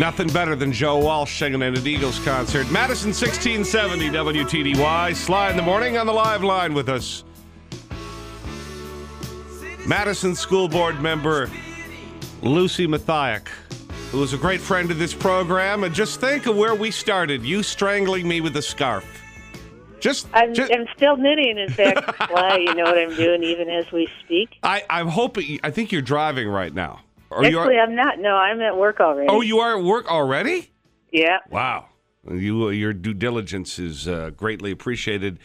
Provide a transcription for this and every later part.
Nothing better than Joe Walsh singing at an Eagles concert. Madison 1670 WTDY. Sly in the morning on the live line with us. Madison School Board member Lucy Mathiak, who is a great friend of this program. And just think of where we started you strangling me with a scarf. Just, I'm, just I'm still knitting, in fact. Why? You know what I'm doing even as we speak? I, I'm hoping, I think you're driving right now. You Actually, are, I'm not. No, I'm at work already. oh, you are at work already? Yeah. Wow. You, your due diligence is uh, greatly appreciated,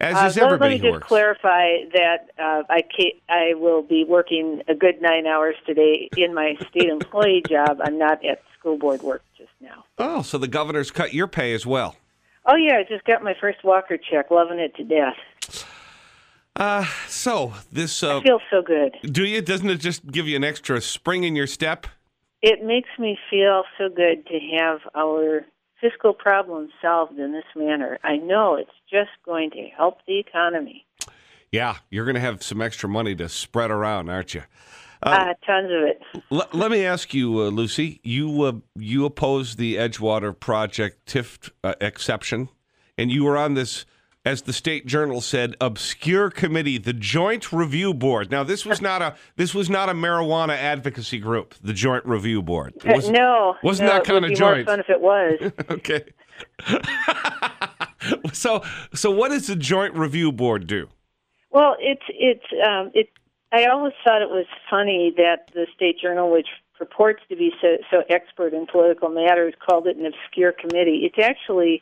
as Uh, is everybody let me just works. clarify that uh, I I will be working a good nine hours today in my state employee job. I'm not at school board work just now. oh, so the governor's cut your pay as well. Oh yeah, I just got my first Walker check. Loving it to death. Uh, so this, uh, I feel so good. do you? Doesn't it just give you an extra spring in your step? It makes me feel so good to have our fiscal problems solved in this manner. I know it's just going to help the economy. Yeah, you're going to have some extra money to spread around, aren't you? Uh, tons of it. L- let me ask you, uh, Lucy. You uh, you opposed the Edgewater project TIF uh, exception, and you were on this, as the state journal said, obscure committee, the Joint Review Board. Now, this was not a this was not a marijuana advocacy group, the Joint Review Board. It was- Uh, no, wasn't no, that it kind would of be more joint? fun if it was. okay. so so what does the Joint Review Board do? Well, it's it's um, it. I always thought it was funny that the state journal, which purports to be so, so expert in political matters, called it an obscure committee. It's actually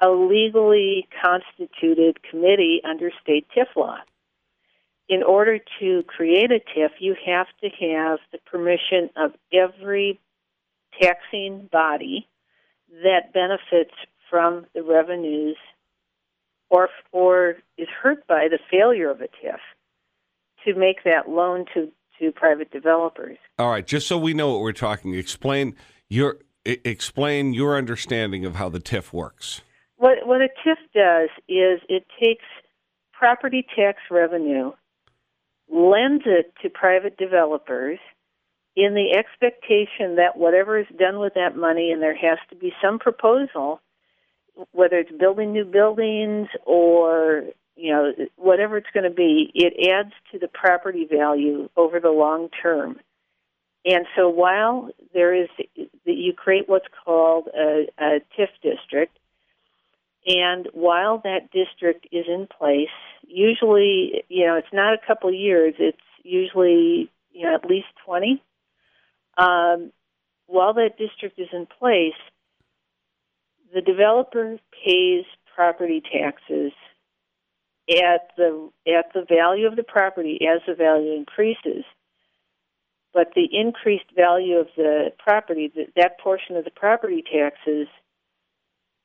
a legally constituted committee under state TIF law. In order to create a TIF, you have to have the permission of every taxing body that benefits from the revenues or or is hurt by the failure of a TIF to make that loan to to private developers. All right, just so we know what we're talking, explain your explain your understanding of how the TIF works. What what a TIF does is it takes property tax revenue, lends it to private developers in the expectation that whatever is done with that money, and there has to be some proposal, whether it's building new buildings or you know whatever it's going to be, it adds to the property value over the long term. And so while there is, you create what's called a, a TIF district, and while that district is in place, usually, you know, it's not a couple years, it's usually, you know, at least 20. Um, while that district is in place, the developer pays property taxes at the at the value of the property as the value increases. But the increased value of the property, that, that portion of the property taxes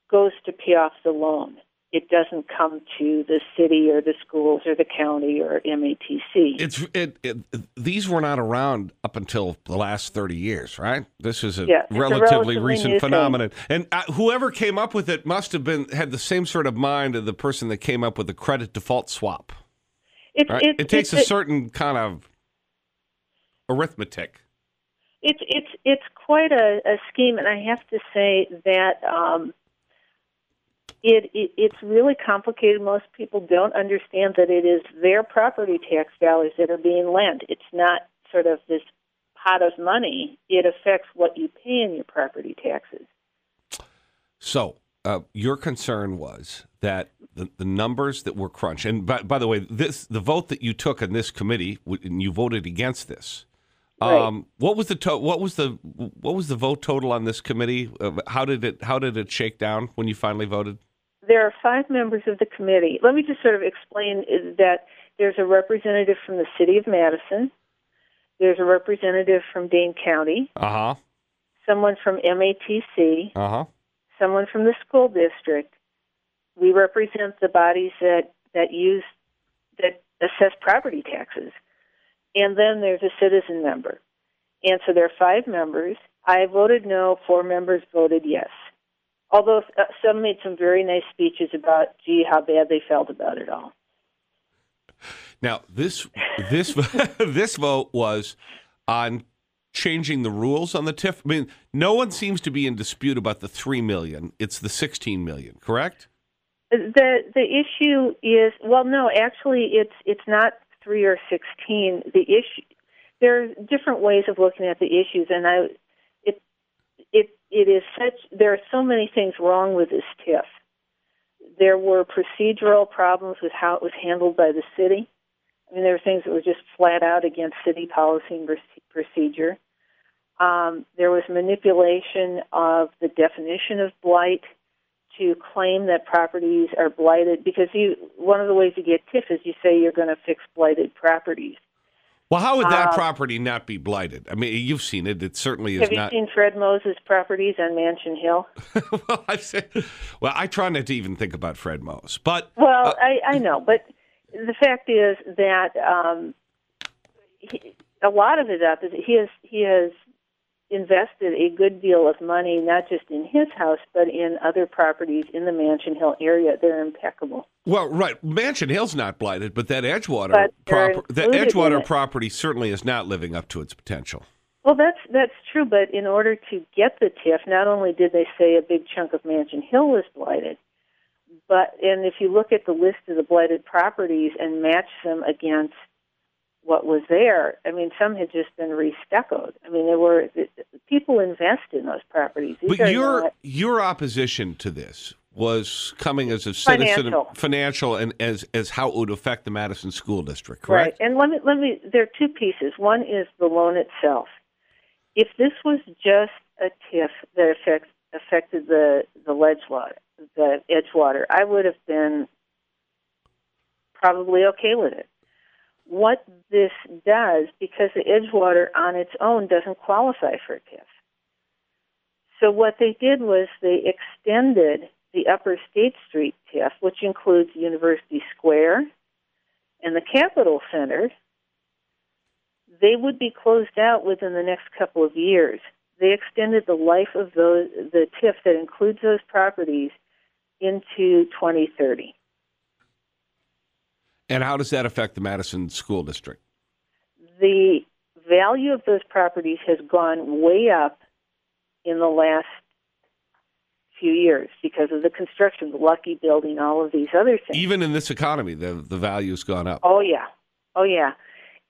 goes to pay off the loan. It doesn't come to the city or the schools or the county or MATC. It's it, it these were not around up until the last 30 years, right? This is a Yeah, relatively, relatively recent new thing. phenomenon. And uh, whoever came up with it must have been had the same sort of mind of the person that came up with the credit default swap. It's, Right? it's, it takes a certain kind of arithmetic. It's it's it's quite a, a scheme, and I have to say that um, it, it it's really complicated. Most people don't understand that it is their property tax dollars that are being lent. It's not sort of this pot of money. It affects what you pay in your property taxes. So, uh, your concern was that the, the numbers that were crunched, and by, by the way, this the vote that you took in this committee, and you voted against this, Right. Um, what was the to- what was the what was the vote total on this committee? Uh, how did it how did it shake down when you finally voted? There are five members of the committee. Let me just sort of explain that there's a representative from the city of Madison, there's a representative from Dane County, Uh huh. someone from MATC, Uh huh. someone from the school district. We represent the bodies that that use that assess property taxes, and then there's a citizen member. And so there are five members. I voted no. Four members voted yes. Although uh, some made some very nice speeches about, gee, how bad they felt about it all. Now this this this vote was on changing the rules on the TIF. I mean, no one seems to be in dispute about the three million. It's the sixteen million, correct? The the issue is well, no, actually, it's it's not three or sixteen. The issue there are different ways of looking at the issues, and I it it is such there are so many things wrong with this TIF. There were procedural problems with how it was handled by the city. I mean, there were things that were just flat out against city policy and procedure. Um, there was manipulation of the definition of blight to claim that properties are blighted because you one of the ways you get TIF is you say you're going to fix blighted properties. Well, how would that Uh, property not be blighted? I mean, you've seen it. It certainly is not. Have you not. seen Fred Mohs' properties on Mansion Hill? well, I say, well, I try not to even think about Fred Mohs, but Well, Uh, I, I know, but the fact is that um, he, a lot of it up is he has he has invested a good deal of money not just in his house but in other properties in the Mansion Hill area. They're impeccable. well, right. Mansion Hill's not blighted, but that Edgewater But proper that Edgewater property certainly is not living up to its potential. Well, that's that's true, but in order to get the TIF, not only did they say a big chunk of Mansion Hill was blighted, but and if you look at the list of the blighted properties and match them against what was there, I mean, some had just been restuccoed. I mean, there were people invest in those properties. These But your not, your opposition to this was coming as a citizen, Financial. financial, and as as how it would affect the Madison School District, correct? right. And let me let me. There are two pieces. One is the loan itself. If this was just a TIF that affects affected the the ledge water, the Edgewater, I would have been probably okay with it. What this does, because the Edgewater on its own doesn't qualify for a TIF. So what they did was they extended the Upper State Street TIF, which includes University Square and the Capitol Center. They would be closed out within the next couple of years. They extended the life of those the TIF that includes those properties into 2030. And how does that affect the Madison School District? the value of those properties has gone way up in the last few years because of the construction, the Lucky Building, all of these other things. Even in this economy, the the value's gone up. Oh yeah, oh yeah.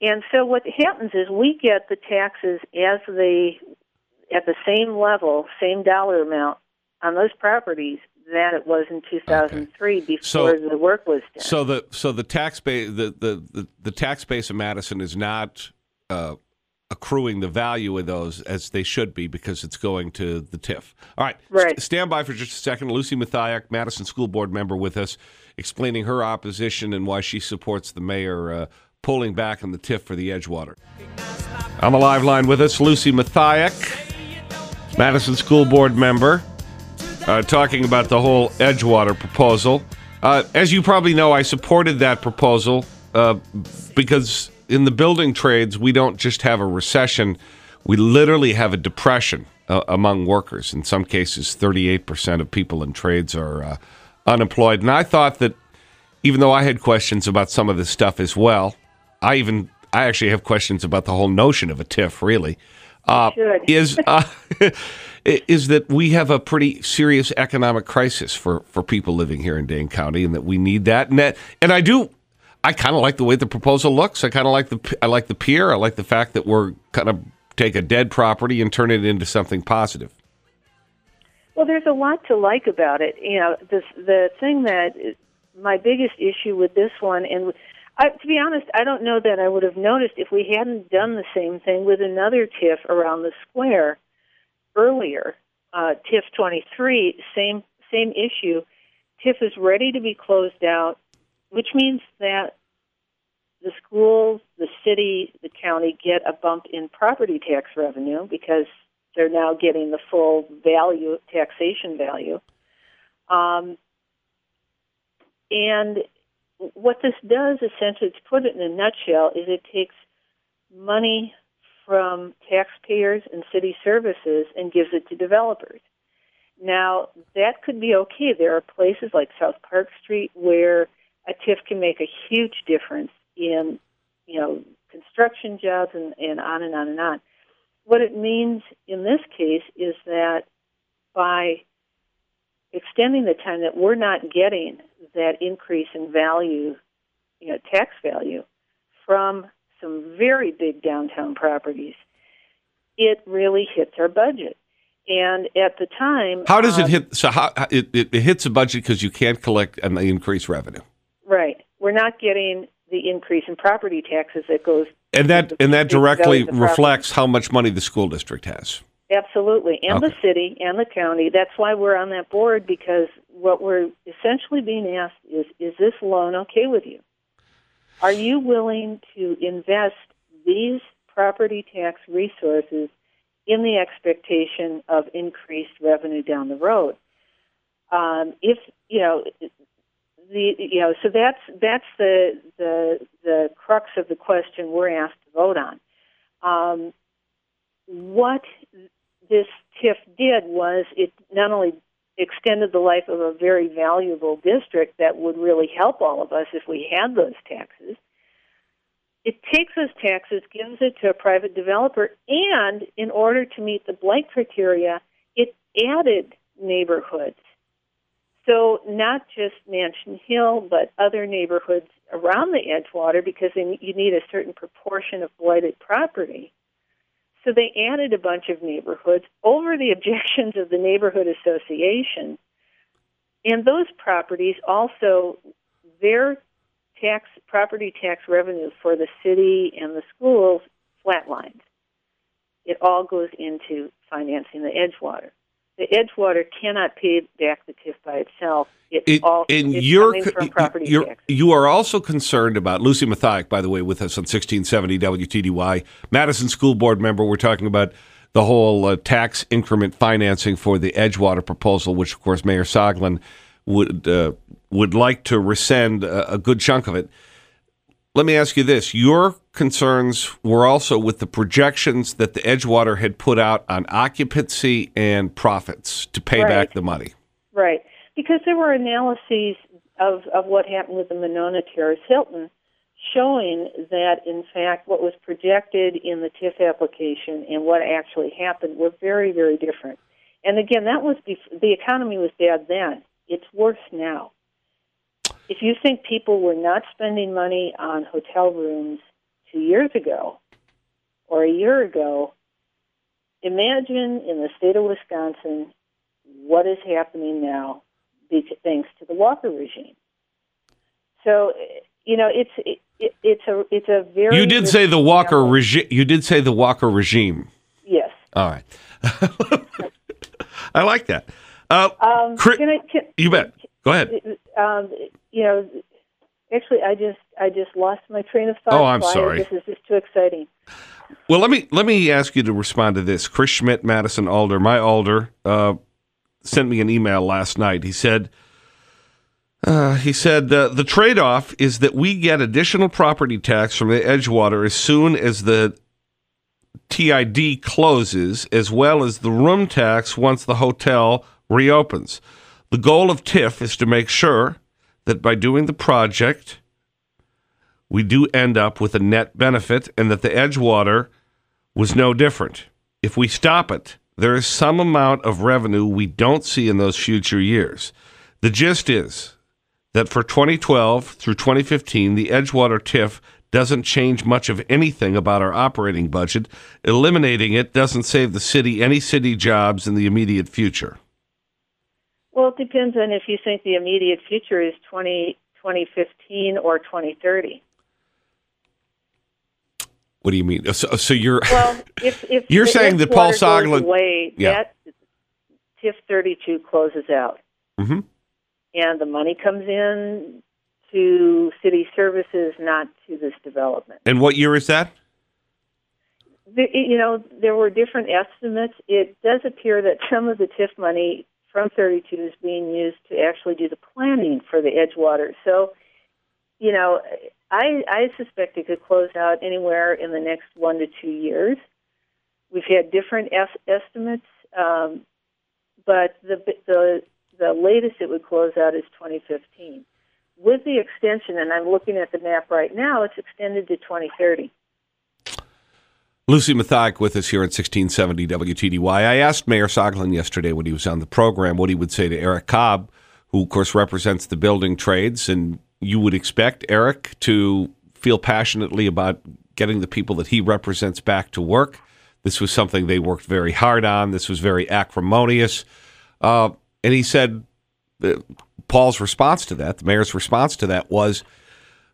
And so what happens is we get the taxes as they at the same level, same dollar amount on those properties that it was in 2003 before So- the work was done. So the so the tax base the, the, the, the tax base of Madison is not uh, accruing the value of those as they should be because it's going to the TIF. All right, Right. St- stand by for just a second. Lucy Mathiak, Madison School Board member, with us, explaining her opposition and why she supports the mayor uh, pulling back on the TIF for the Edgewater. On the live line with us, Lucy Mathiak, Madison School Board member uh, talking about the whole Edgewater proposal. Uh, as you probably know, I supported that proposal uh, because in the building trades, we don't just have a recession, we literally have a depression uh, among workers. In some cases, 38% of people in trades are uh, unemployed. And I thought that even though I had questions about some of this stuff as well, I even I actually have questions about the whole notion of a TIF. Really, uh, should. is uh, is that we have a pretty serious economic crisis for for people living here in Dane County, and that we need that. And that, and I do. I kind of like the way the proposal looks. I kind of like the I like the pier. I like the fact that we're kind of take a dead property and turn it into something positive. Well, there's a lot to like about it. You know, this, the thing that is my biggest issue with this one, and I, to be honest, I don't know that I would have noticed if we hadn't done the same thing with another TIF around the square earlier. Uh, TIF 23, same same issue. TIF is ready to be closed out, which means that the schools, the city, the county get a bump in property tax revenue because they're now getting the full value, taxation value. Um, and what this does, essentially, to put it in a nutshell, is it takes money from taxpayers and city services and gives it to developers. Now, that could be okay. There are places like South Park Street where a TIF can make a huge difference in, you know, construction jobs and, and on and on and on. What it means in this case is that by extending the time that we're not getting that increase in value, you know, tax value from some very big downtown properties, it really hits our budget. And at the time, How does it um, hit? So how it, it, it hits the budget because you can't collect and increase revenue, Right, we're not getting the increase in property taxes that goes and that The- and that directly of the property. reflects how much money the school district has. Absolutely, and the city and the county. That's why we're on that board because what we're essentially being asked is: Is this loan okay with you? Are you willing to invest these property tax resources in the expectation of increased revenue down the road? Um, if you know the you know, so that's that's the the the crux of the question we're asked to vote on. Um, what this TIF did was it not only extended the life of a very valuable district that would really help all of us if we had those taxes. It takes those taxes, gives it to a private developer, and in order to meet the blight criteria, it added neighborhoods. So not just Mansion Hill, but other neighborhoods around the Edgewater because you need a certain proportion of blighted property. So they added a bunch of neighborhoods over the objections of the neighborhood association. And those properties also, their tax property tax revenue for the city and the schools flatlined. It all goes into financing the Edgewater. The Edgewater cannot pay back the TIF by itself. It, It, all and you're, you're you are also concerned about Lucy Mathiak, by the way, with us on 1670 WTDY, Madison School Board member. We're talking about the whole uh, tax increment financing for the Edgewater proposal, which of course Mayor Soglin would uh, would like to rescind a, a good chunk of it. Let me ask you this: Your concerns were also with the projections that the Edgewater had put out on occupancy and profits to pay Right. back the money. Right. Because there were analyses of, of what happened with the Monona Terrace Hilton showing that, in fact, what was projected in the TIF application and what actually happened were very, very different. And again, that was bef- the economy was bad then. It's worse now. If you think people were not spending money on hotel rooms two years ago or a year ago, imagine in the state of Wisconsin what is happening now thanks to the Walker regime. So, you know, it's it, it, it's a it's a very You did say the Walker regime. You did say the Walker regime. Yes. All right. I like that. Uh, Um, Cri- can I, can, you bet. Go ahead. um, you know, actually, I just I just lost my train of thought. Oh, I'm so sorry. This is just too exciting. Well, let me let me ask you to respond to this. Chris Schmidt, Madison Alder, my Alder, uh, sent me an email last night. He said. Uh, he said uh, the trade-off is that we get additional property tax from the Edgewater as soon as the TID closes, as well as the room tax once the hotel reopens. The goal of TIF is to make sure that by doing the project, we do end up with a net benefit and that the Edgewater was no different. If we stop it, there is some amount of revenue we don't see in those future years. The gist is that for 2012 through 2015, the Edgewater TIF doesn't change much of anything about our operating budget. Eliminating it doesn't save the city any city jobs in the immediate future. Well, it depends on if you think the immediate future is 20, 2015 or 2030. What do you mean? So, so you're Well, if, if You're saying that Paul Soglin- away, Yeah. that TIF 32 closes out, Mhm. and the money comes in to city services, not to this development. and what year is that? The, you know, there were different estimates. It does appear that some of the TIF money from 32 is being used to actually do the planning for the Edgewater. So, you know, I, I suspect it could close out anywhere in the next one to two years. We've had different es- estimates, um, but the, the the latest it would close out is 2015. With the extension, and I'm looking at the map right now, it's extended to 2030. Lucy Mathiak with us here at 1670 WTDY. I asked Mayor Soglin yesterday when he was on the program what he would say to Eric Cobb, who, of course, represents the building trades. And you would expect Eric to feel passionately about getting the people that he represents back to work. This was something they worked very hard on. This was very acrimonious. Uh, and he said that Paul's response to that, the mayor's response to that, was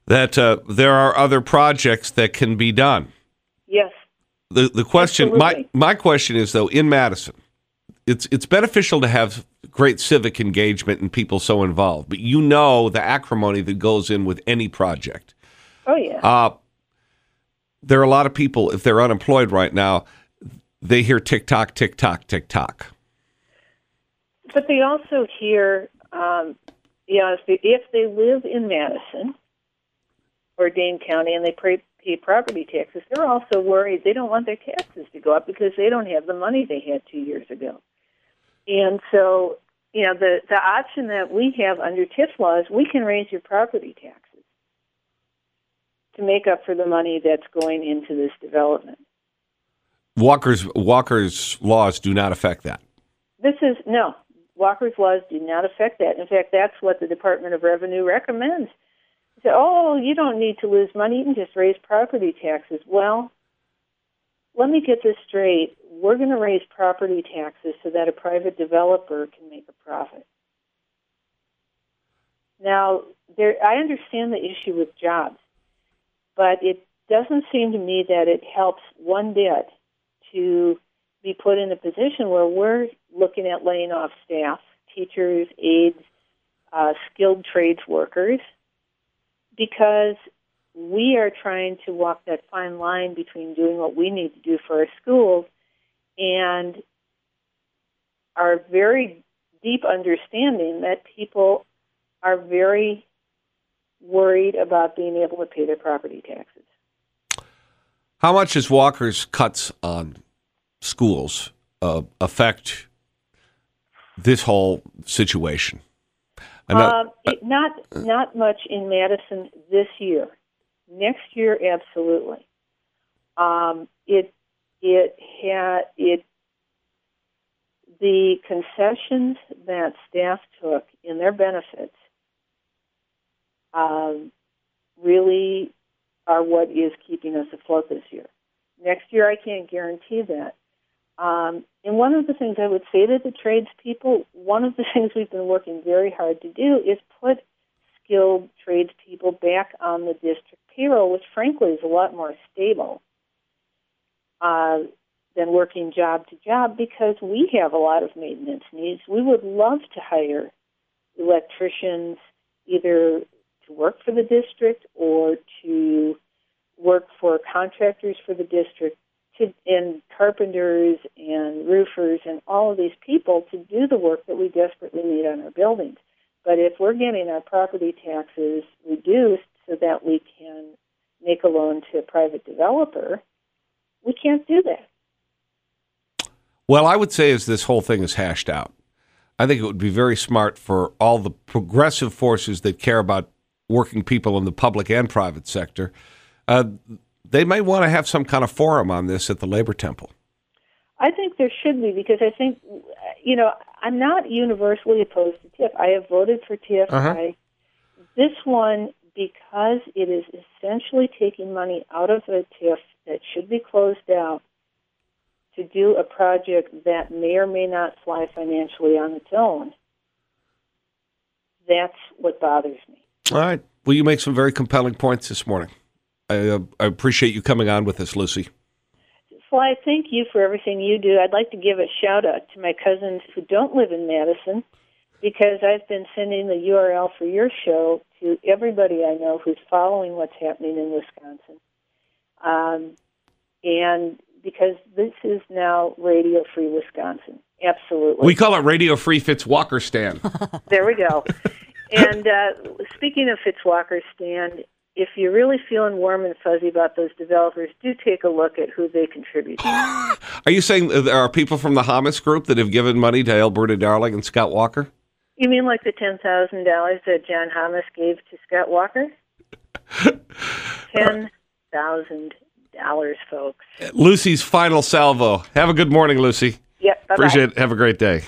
that uh, there are other projects that can be done Yes. The the question my Absolutely. my question is though in Madison it's it's beneficial to have great civic engagement and people so involved but you know the acrimony that goes in with any project Oh, yeah. uh there are a lot of people if they're unemployed right now they hear tick tock tick tock tick tock But they also hear, um, you know, if they, if they live in Madison or Dane County and they pay, pay property taxes, they're also worried they don't want their taxes to go up because they don't have the money they had two years ago. And so, you know, the, the option that we have under TIF laws, we can raise your property taxes to make up for the money that's going into this development. walker's walker's laws do not affect that This is no. Walker's laws do not affect that. In fact, that's what the Department of Revenue recommends. Say, "Oh, you don't need to lose money; you can just raise property taxes." Well, let me get this straight. We're going to raise property taxes so that a private developer can make a profit. Now, there, I understand the issue with jobs, but it doesn't seem to me that it helps one bit to be put in a position where we're looking at laying off staff, teachers, aides, uh, skilled trades workers, because we are trying to walk that fine line between doing what we need to do for our schools and our very deep understanding that people are very worried about being able to pay their property taxes. how much does walker's cuts on schools uh, affect this whole situation Know- Um, it, not not much in Madison this year. Next year, absolutely. Um, it it had it the concessions that staff took in their benefits um, really are what is keeping us afloat this year. Next year, I can't guarantee that. Um, and one of the things I would say to the tradespeople, one of the things we've been working very hard to do is put skilled tradespeople back on the district payroll, which frankly is a lot more stable uh, than working job to job because we have a lot of maintenance needs. We would love to hire electricians either to work for the district or to work for contractors for the district to, and carpenters and roofers and all of these people to do the work that we desperately need on our buildings. But if we're getting our property taxes reduced so that we can make a loan to a private developer, we can't do that. Well, I would say as this whole thing is hashed out, I think it would be very smart for all the progressive forces that care about working people in the public and private sector. Uh, they may want to have some kind of forum on this at the Labor Temple. I think there should be because I think, you know, I'm not universally opposed to TIF. I have voted for TIF. Uh-huh. This one, because it is essentially taking money out of a TIF that should be closed out to do a project that may or may not fly financially on its own. That's what bothers me. All right. Well, you make some very compelling points this morning. I, uh, I appreciate you coming on with us, Lucy. Sly, thank you for everything you do. I'd like to give a shout out to my cousins who don't live in Madison because I've been sending the URL for your show to everybody I know who's following what's happening in Wisconsin. Um, and because this is now Radio Free Wisconsin. Absolutely. We call it Radio Free Fitzwalker Stand. There we go. and uh, speaking of Fitzwalker Stand, if you're really feeling warm and fuzzy about those developers, do take a look at who they contribute to. Are you saying there are people from the Hammes group that have given money to Alberta Darling and Scott Walker? You mean like the ten thousand dollars that Jon Hammes gave to Scott Walker? ten thousand dollars, folks. Lucy's final salvo. Have a good morning, Lucy. Yep. Bye-bye. Appreciate it. Have a great day.